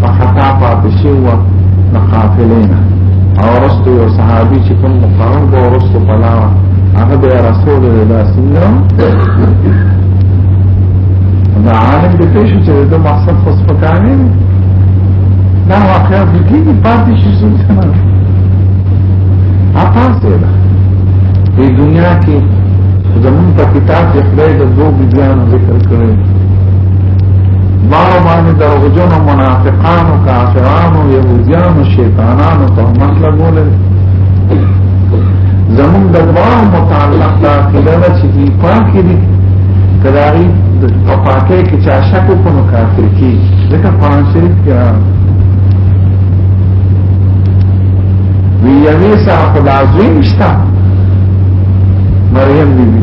فخطا پاتې شو نه قافلینا او رستو یو صحابي چې کوم مقرر به رستو پلا هغه به رسول الله څنګه دا عالم د پېښې چې د مقصد خو سپکانه دا واقعا د دې پاتې شي څنګه اپا سره د دنیا کې زمون په کتاب کې خدای د دوه بیان ذکر کړی بارو باندې دروغجنو منافقانو کافرانو يهوديانو شیطانانو تهمت لګولې زمون د دوه متعلق دا کېده چې په پاکې دي کداري په پاکې کې چا شک په نو کافر کې ځکه قرآن شریف کې وی یوی سا خدا زویم شتا مریم بی بی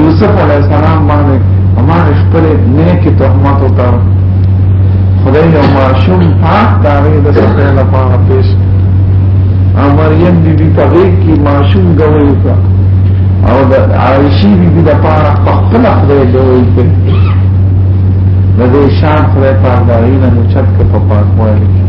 یوسف علیہ السلام باندې ما خپل نیکی تهمت وتر خدای یو معشوم پاک داغه د سپه لپاره پیش مریم بی بی په غیږ کې معشوم غوي کا او د عائشی بی بی د پاره په خپل خدای غوي کې د دې شان خدای پاک داغه نه چت کې په پاک وایي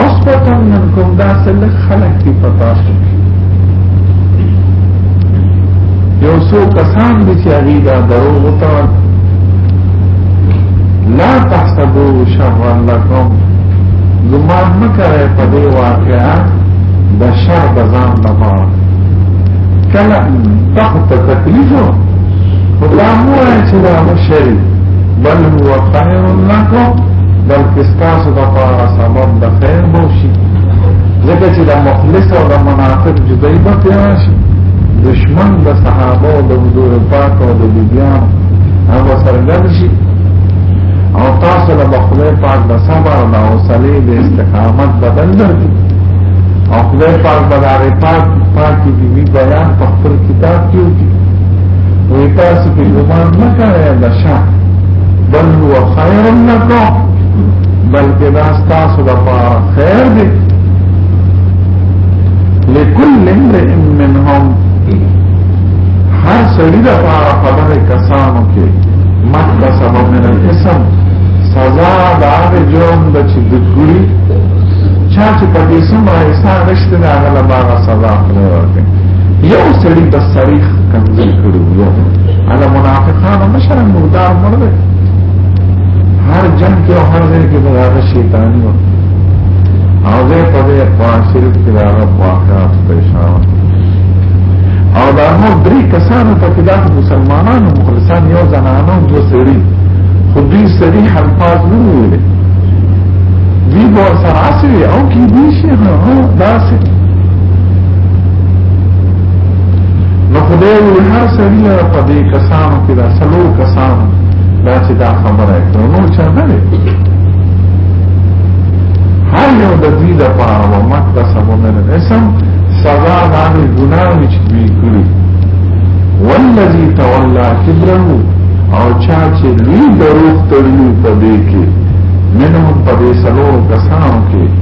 عصبتا منکم دا سلک خلق دی پتاسو کی یو سو کسان دی چی اغی دا درو غطا لا تحسبو شرا لکم زمان مکره پا دی واقعا دا شر بزان نمار کلا تخت تکلیفو خدا مو ہے چی دا مشری بل هو خير لكم بل کستاسو د پاره سبب د خیر به شي ځکه چې د مخلص او د منافق جدای به تیار شي دشمن د صحابه او د حضور پاک او د بیبیان هغه سرګن شي او تاسو له خدای پاک د صبر او د حوصله د استقامت بدل درکړي او خدای پاک بداره پاک پاک کی بیبی بیان په خپل کتاب کې وکړي وی تاسو په ګمان نه کوي دا شا بل هو خیر لکم بلکې دا تاسو د پاره خیر دی لكل امرئ منهم هر سړي د پاره خبره کسانو کې مکه سبب من الاسم سزا د هغه جرم د چې د ګوري چا چې په دې سم راځي نشته هغه له باغ سزا خپل ورکړي یو سړی د سړی کنځل کړو یو هغه منافقانو مشر مردار مړ دی هر جنگ کې او هر ځای کې هغه شیطان و او زه په دې قرآن شریف کې هغه واقعات پېښاو او دا نو درې کسانو په کې دا مسلمانانو مخلصان یو زنانو دوه سړي خو دوی سړي حلفاظ نه ویل دوی به سره اصلي او کې دي شي هغه داسې نو خدای وی هر سړی له پدې کسانو کې دا سلو کسانو دا چې دا خبره کوي نو چا نه لري هر یو د دې د پاره او مکه سمونه نه اسم سزا باندې ګناه چې دوی کړی والذي تولى كبره او چا چې لوی دروغ تړلی په دې کې منهم په دې سلو کسانو کې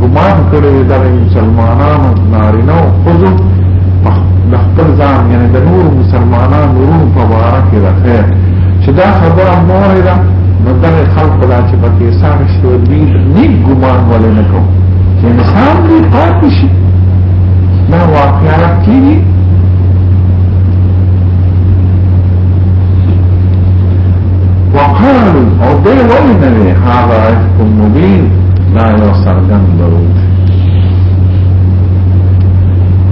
ګمان کړی دی دغه مسلمانانو نارینه او ښځو د خپل ځان یعنې د نورو مسلمانانو ورونو په باره کې د خیر چې دا خبره مورې ده نو دغه خلق دا چې په کې سار شته دی نیک ګمان ولې نه کوم چې انسان دې پاتې شي دا واقعا کېږي وقالو او دی ولی نوی هادا افکم مبین دا یو سرگن درود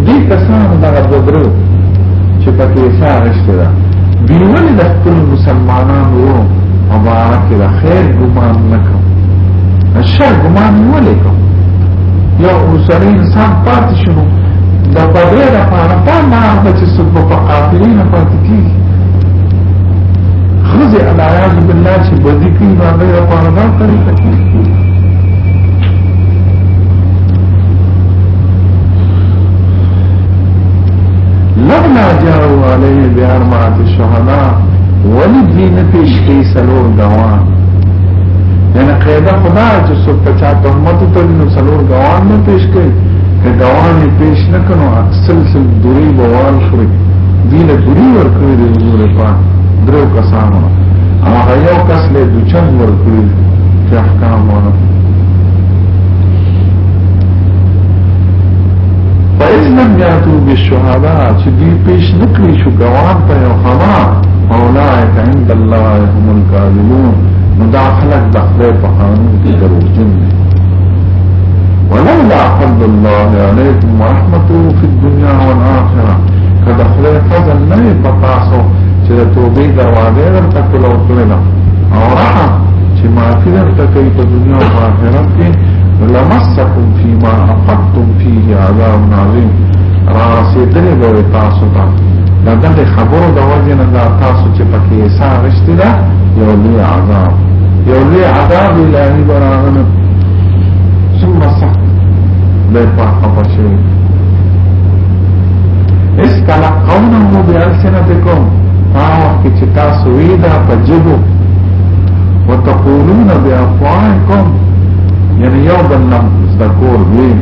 دی کسان دا بدرو چې پکې اثار رشته ده دیوان د خپل مسلمانانو مبارک د خیر ګمان نکو شر ګمان ولې کو یو اوسره انسان پاتې شنو د بدر لپاره په ما چې سبب قاتلین پاتې کیږي خزه علاج بالله چې بدی کوي باندې او په هغه طریقه کې لما جاءوا عليه بأربعة شهداء ولدين پیش کی سلور دوان یعنی قیده خدا چې څوک په چا تهمت ته نو سلور دوان نه پیش کوي که دوان پیش نکنو سلسل دوری بوال شوی دینه ګری ورکړي د حضور پاک درو کسانو هغه یو کس له دوچن ورکړي چې احکام ونه فإذ لم يأتوا بالشهداء چې دوی پیش نکړي شو ګوان په یو خما اولئک عند الله هم الكاذبون نو دا خلق د خدای په قانون کې دروغجن دي ولولا فضل الله عليكم ورحمته في الدنيا والآخرة که د خدای فضل نه وي په تاسو چې د توبې دروازه درته کولو کړې ده او رحم چې معافي درته کوي په دنیا او آخرت کې لمسکم فيما افقتم فيه عذاب عظیم را رسېدلې به تاسو ته دا دغه خبرو د وجه نه دا تاسو چې پکې حساب رښتې ده یو لوی عذاب یو لوی عذاب الهي برانه ثم صح لا يفعل خبر شيء اس تلقونه مو بی السنتکم فاوقت چه تاسو ویدا پا جبو وتقولون بی افواهکم یعنی یو بلنم زدکور بیم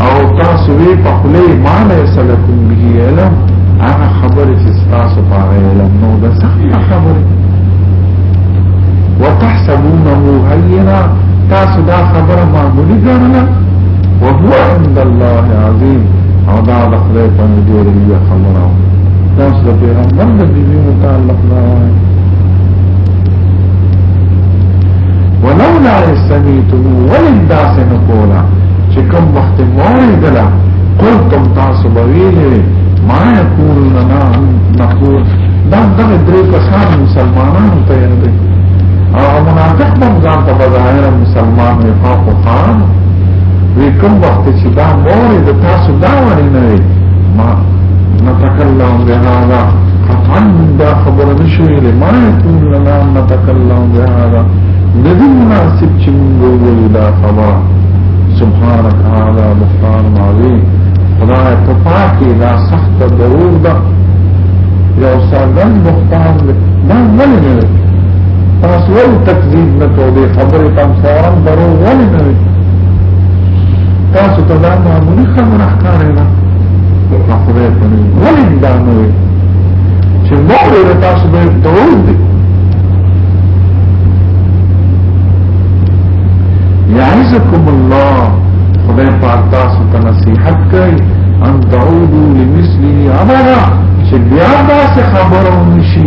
او تاسو وی پا خلی ما لیس لکم بی علم هغه خبره چې تاسو په اړه علم نو د څنګه خبره وتحسبونه هینا تاسو دا خبره معمولی ګڼله وهو عند الله عظيم او دا د خدای په ډېر لوی خبره او تاسو د پیغمبر د دې متعلق نه ولولا استميتم ولن داس نقولا چې کوم وخت مورې دلا قلتم تاسو به ویلې ما يقول لنا نقول دا دغه درې کسان مسلمانانو ته یې او منافق هم ځان ته بظاهر مسلمان نفاق خان وی کوم وخت چې دا مور د تاسو دا وړي نه وي ما نتکلم بهذا قطعا دا خبره نشوي لما يكون لنا نتکلم بهذا ندی مناسب چې موږ وویل دا خبره سبحانك هذا بهتان عظیم خدای ته پاکي دا سخت ضرور ده یو ساده بهتان ده دا ولې نه تاسو ول تکذیب نه کوي خبره تم فورا درو ولې نه وي تاسو ته دا معمولی خبره ښکارې نه خبره کوي ولې دا نه وي چې موږ له تاسو به دوی دي یعزکم الله خدای پاک تاسو ته نصیحت کوي ان تعودوا لمثله ابدا چې بیا دا څه خبرونه شي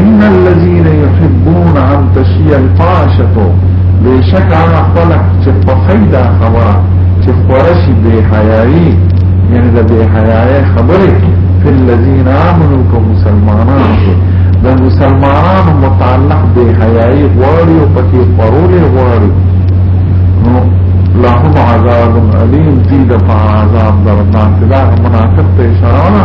ان الذين يحبون ان تشيع الفاحشه بشك هغه خلق چې په خیدا خبره چې خورشي به حیايي یعنی د به حیايي خبره فی الذين امنوا كمسلمانان د مسلمانانو متعلق به حیايي غواړي او پکې پرول غواړي نو لهم عذاب علیم دی د عذاب دردناک دا منافق ته اشاره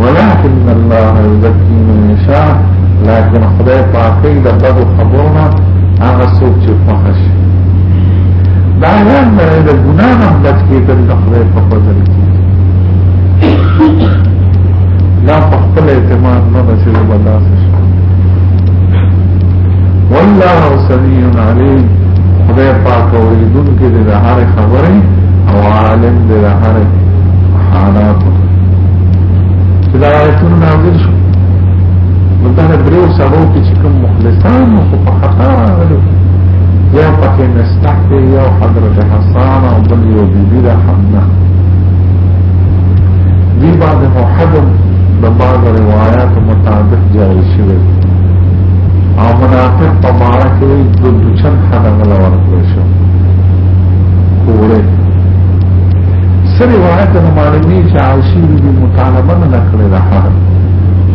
ولكن الله يزكي من يشاء لكن خدای پاکي د بدو خبرونه هغه څوک چې خوښ شي دا یان نه د ګناه نه بچ کېدل د خدای په فضل کې دا په خپل اعتماد نه بچي د بداس شي والله سميع عليم خدای پاک اوریدونکو دې د هر خبرې او عالم دې د هر حالات چې دا آیتونه نازل شو نو دا درې سبو کې چې کوم مخلصان خو په خطا راغلي یو پکې مستح دی یو حضرت حسان او بل یو بیبي ده حمنا دی بعد محدم د بعض روایات مطابق جاری شوی او منافق په مارا کې د دوچن خدمه لور کړی شو کوړه سری روایت نه معلومی چې عائشی بی مطالبه نه کړې ده حق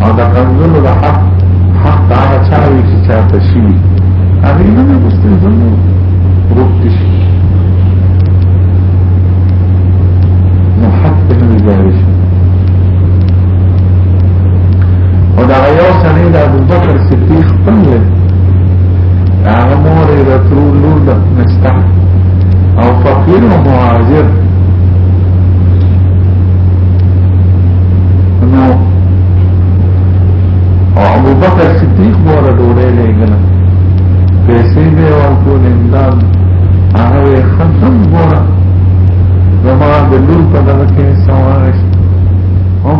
او دا کنزل ده حق حق دا چاوي چې چاته شي هغه نه نه بوستې زمو روت شي نو حق ته نه ځای شي او دا یو سړی د ابوبکر صدیق خپل هغه مور یې د ترور لور د مستا او فقیر او مهاجر نو او ابو بکر صدیق بوله ډوړې لګنه پیسې به ورکول امداد هغه خندم بوله زما د لور په دغه کې سوارش هم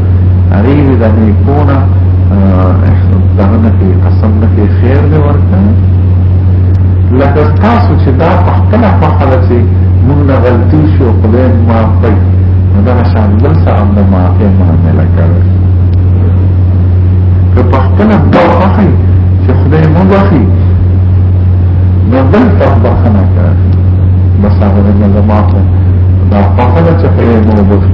هغه دې د نیکونه دغه نه کې قسم نه کې خیر دې ورته لکه تاسو چې دا په خپل خپل چې موږ نه غلطي شو خدای ما پي دا شان بل سره هم د معافي معاملې کوي که په خپل دا وخی چې خدای مو وخی نو بل ته بخنه کوي بس هغه نه زماته دا په خپل چې خدای مو وخی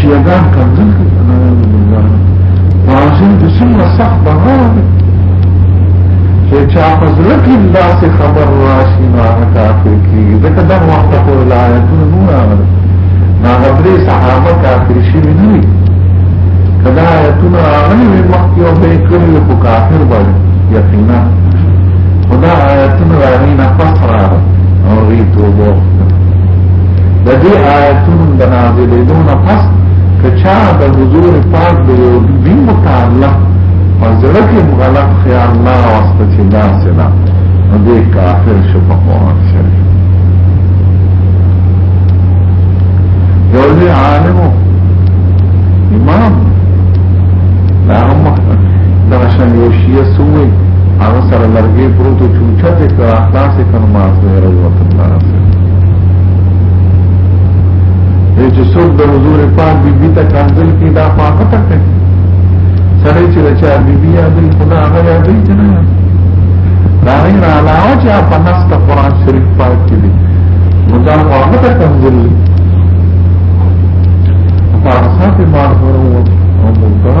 شیعگان کنزل کی نعوذ باللہ فرانسی جو سمنا سخت بنا ہے کہ چاپ از لکی اللہ سے خبر راشی مانا کافر کی دکا دن وقت کو لایتون نور آمد ناغدری صحابہ کافر شیوی نوی کدا آیتون آغلی وی مخی و بیکلی و کافر بڑی یقینا خدا آیتون رانی نفس را اور ریتو بوخت د دې آیتونو د نازلېدو نه پس که چا د حضور پاک د یو دین متعلق په زړه کې غلط خیال نه راوسته چې داسې ده نو دې کافر شو په قرآن شریف یو دې عالم امام دا هم دا شان یو شیعه سوی هغه سره لرګې پروتو چوچا دې کړه سکن ما کوي رضوان الله دې چې څوک د حضور پاک بي بي ته کاندل کې دا پاکه تکه سره چې دا چې بي بي یا دې خدا هغه یا دې چې نه دا نه را علاوه چې په نص ته قران شریف پاک کې دي نو دا هغه ته کاندل په اساس په مار ورو او مونږه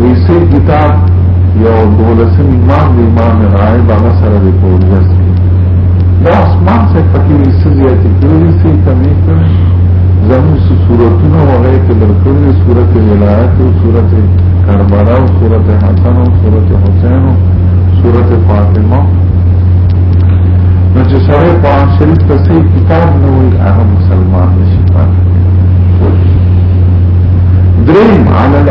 ویسه کتاب یو دولسم امام دی امام رائب هغه سره دی په ولس کې دا اسمان څخه پکې ویسه زیاتې کړې سي کمې کړې زموږ صورتونه وغه کې درکړې صورت ولایت او صورت کربلا او صورت حسن او صورت حسین او صورت فاطمه نو چې سره قرآن شریف ته سي کتاب نه وي هغه مسلمان نشي پاتې دریم علی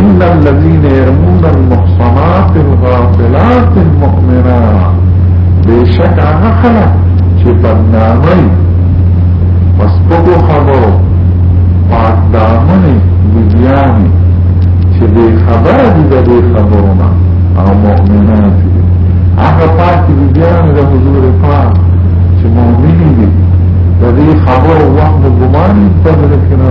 ان الذين يرمون المحصنات الغافلات المؤمنات بشك هغه خلک چې په نامي مسبقو خبرو پاک دامنې بیبیانې چې بې خبره دي د دې خبرو نه او مؤمنات دي هغه پاکې بیبیانې د حضور پاک چې مؤمنې دي د دې خبرو وخت ګمان په دې کې نه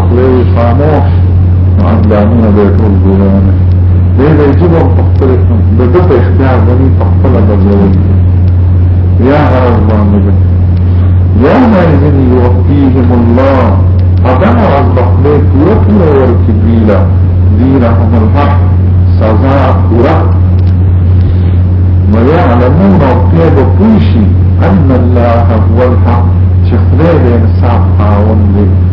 وی خاموش عدلانونه به ټول ګوران دی به جب په خپل د د په اختیار باندې په خپل بدلوي یا غرض باندې یا ما یذن یوفیهم الله ادا رب خپل قوت نو ورکی دیلا دینهم الحق سزا پورا ويعلمون وقيد كل شيء أن الله هو الحق شخصية إنسان قاوم لك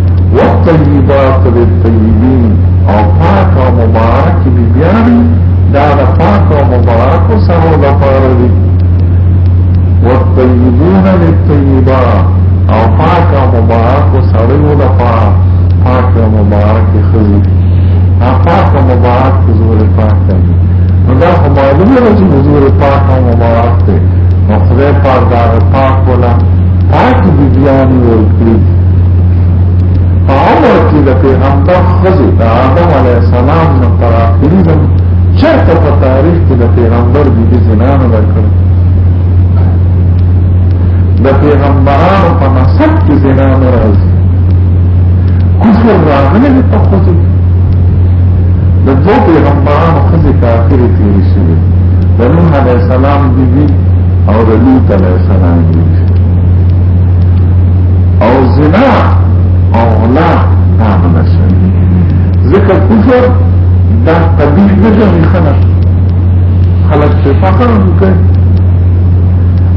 والطیبات للطیبین او پاک او مبارک بی بیانی دا دا پاک او مبارک سرو دا پارا دی والطیبون للطیبا او پاک او مبارک سرو دا پارا پاک او مبارک خزی پاک او مبارک حضور پاک دی نو دا خو معلومه ده چې حضور پاک او مبارک دی نو خدای پاک دا پاک ولا پاکی بیبیانی ورکلی عمر کی دا پیغمبر خزی دا آدم علیہ السلام نا پر آخری دم چرتا پا تاریخ کی دا پیغمبر بیبی زنانو لکر دا پیغمبرانو پا نصب کی زنانو رازی کفر راغلی دی پا خزی دا دو پیغمبرانو خزی کافر تیری شوی دا نوح علیہ السلام بیبی او دا لوت علیہ او زنا او غلا دا منشر ذکر کفر دا قبیل نجمی خلق خلق چه فقر مکن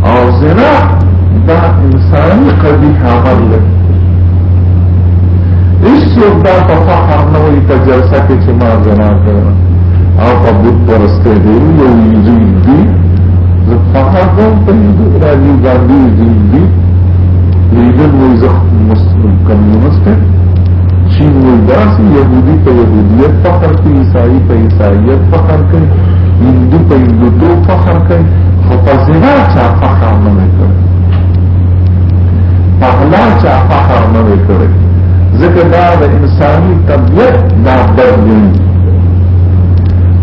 او زنا دا انسانی قبیح عمل لکن هیڅوک دا په فخر نه وي په جلسه کې چې ما زنا کړم او په بت پرسته دی یو یزید دی زه په هغه په دې راځي باندې زندي لیدل وي زه مسلم کمیونست چې نو داسې يهودي په يهودیت فخر کوي عیسائی په عیسایت فخر کوي هندو په هندوتو فخر کوي خو په زنا چا فخر نه کوي په غلا چا فخر نه کوي ځکه دا د انساني طبیعت دا بدلوي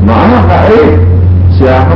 معنا هغه چې هغه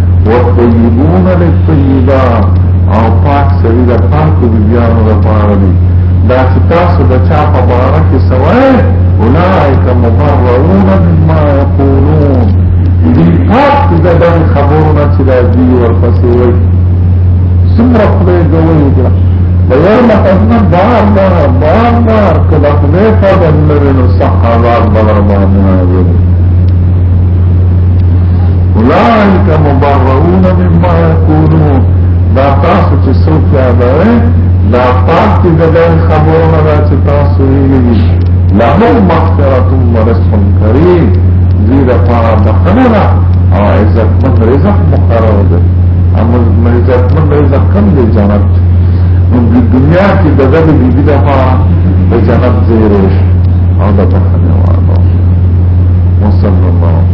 والطيبون للطيبات او پاک سړي د پاکو بیبیانو لپاره دي دا چې تاسو د چا په باره کې سوای اولئک مبرؤون مما یقولون دي پاک دي د دغه خبرونه چې دا دي ورپسې وایي څومره خدای ګوي دا د یو متنه بار بار بار بار کله خدای په دې نو صحابه بار بار نه اولئک مبرؤون مما یقولون دا تاسو چې څوک یادوي دا پاک دي د دې خبرونه دا چې تاسو یې دي لهم مغفرة ورزق کریم دې د پاره بخنه او عزت من رزق مقرر دی اما عزت من رزق کم دی جنت نو د دنیا کې د دې دې د پاره د جنت زیره او د بخنه وانه وصلی الله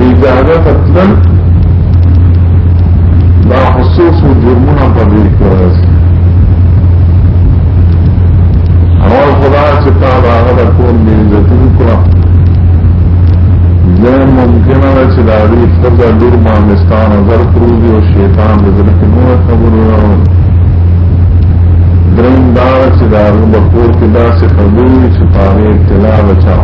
اجازه تطلل دا خصوص و جرمونا پا دیر کرز اول خدا چتا دا غدا کون بیزتی کرا زین ممکنه ده چې دا دې خزه لور مامستان نظر پروزي او شیطان د زړه کې نور خبرو راوړي دریم دا چې دا په کور کې داسې خبرې چې په اړه اطلاع بچاو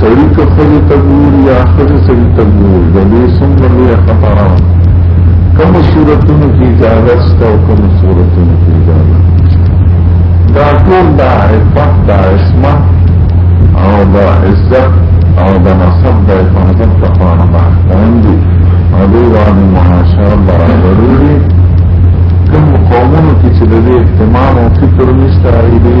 سړی که خځه ته ګوري یا خځه سړی ته ګوري د دې څومره لویه خطره ده کوم صورتونو کې اجازه شته او کوم صورتونو کې اجازه دا ټول د عفت د عصمت او د عزت او د نسب د حفاظت لپاره د احکام دي او دوی باندې معاشره برابرې دي کوم قومونو کې چې د دې اهتمام او فکر نشته هغوی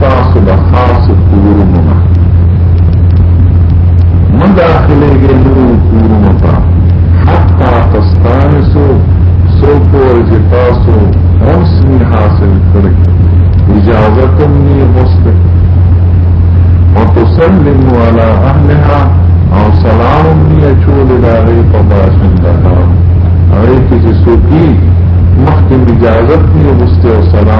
تاسو د خاصو کورونو نه مه داخلېږئ نورو کورونو ته حتی تستانسو څو پورې چې تاسو انس نی حاصل کړئ اجازه کوم نی غوښته او تسلمو علی اهلها او سلام نی اچولې د هغې په باشندګانو هغې کې چې څوک مخکې اجازه نی غوښته او سلام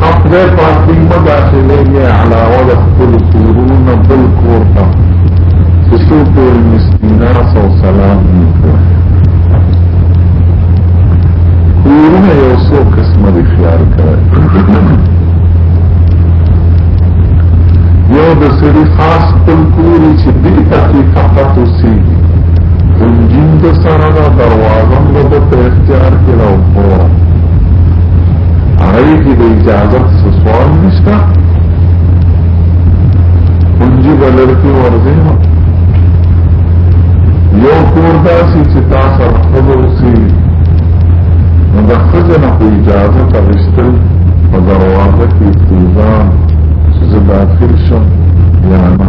خپل پاتې مګه چې لګي علاوه د خپل کورونو بل کور ته چې څو پورې مسکینان او سلام نه کورونه یو څو قسمه دي خیال کړئ یو د سړي خاص خپل کوري چې دې ته فقط اوسېږي د سره دا دروازه اعظم د ده په اختیار کې ده او فورا هغوی کې د اجازت څه سوال نشته کنجي به لرکې ورځې نو یو کور داسې چې تا سره ښځه اوسي نو د ښځې نه خو اجازه ته غوښتل په دروازه کې استیزان چې زه داخل شم یا نه